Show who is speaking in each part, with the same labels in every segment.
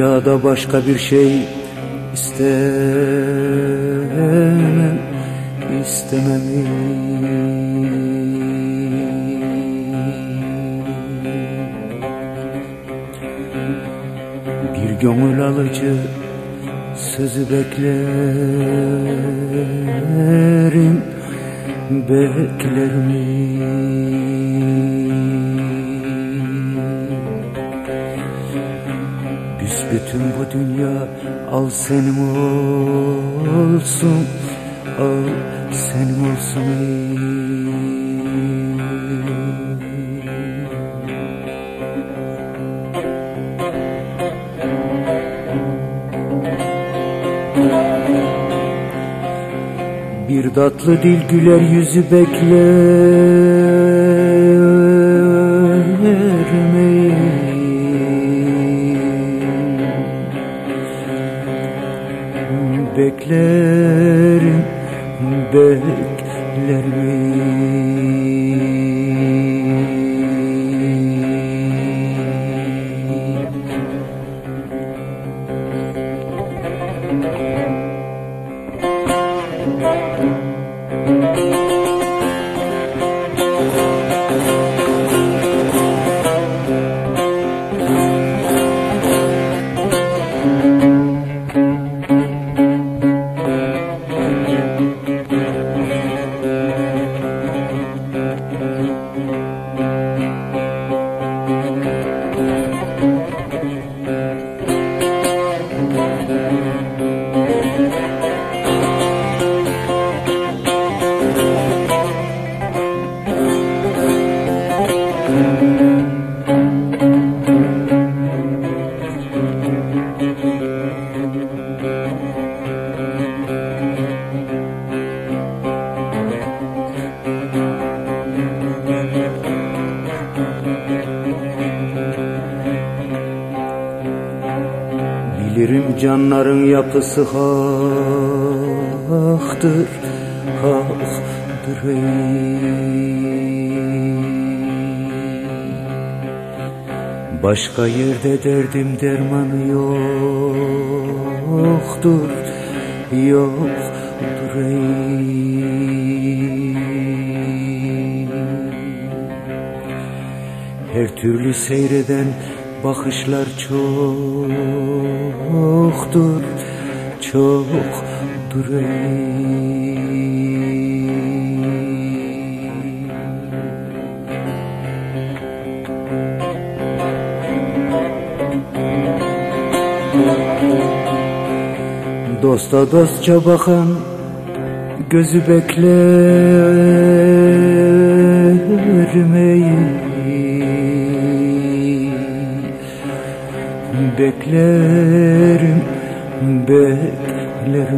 Speaker 1: Dünyada başka bir şey istemem istemem. Bir gönül alıcı sözü beklerim beklerim Bütün bu dünya al senin olsun Al senin olsun Bir tatlı dil güler yüzü beklerim beklerim beklerim canların yapısı haktır, haktır ey. Başka yerde derdim dermanı yoktur, yoktur ey. Her türlü seyreden bakışlar çoktur, çoktur. Dosta dostça bakan gözü beklerim ey Beklerim, Felek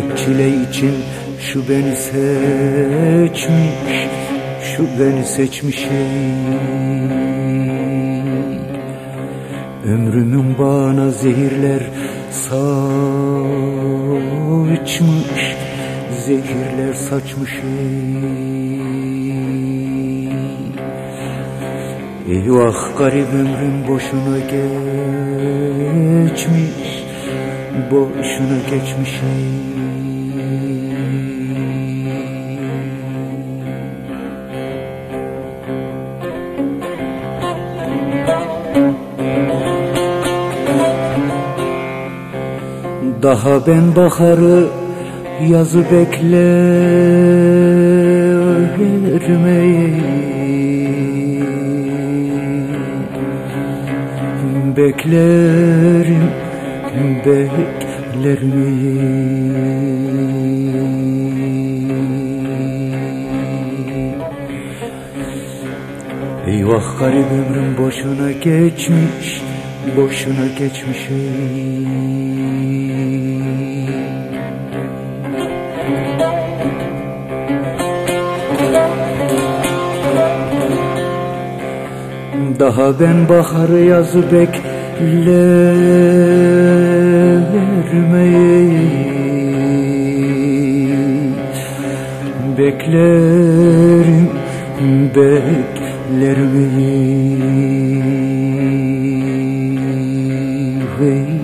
Speaker 1: çile için şu beni seçmiş Şu beni seçmiş ey Ömrümün bana zehirler saçmış Zehirler saçmış ey Eyvah garip ömrüm boşuna geçmiş boşuna geçmiş Daha ben baharı yazı beklerim Beklerim beklerini Eyvah garip ömrüm boşuna geçmiş Boşuna geçmiş Daha ben baharı yazı beklemeyi beklerim beklerim hey.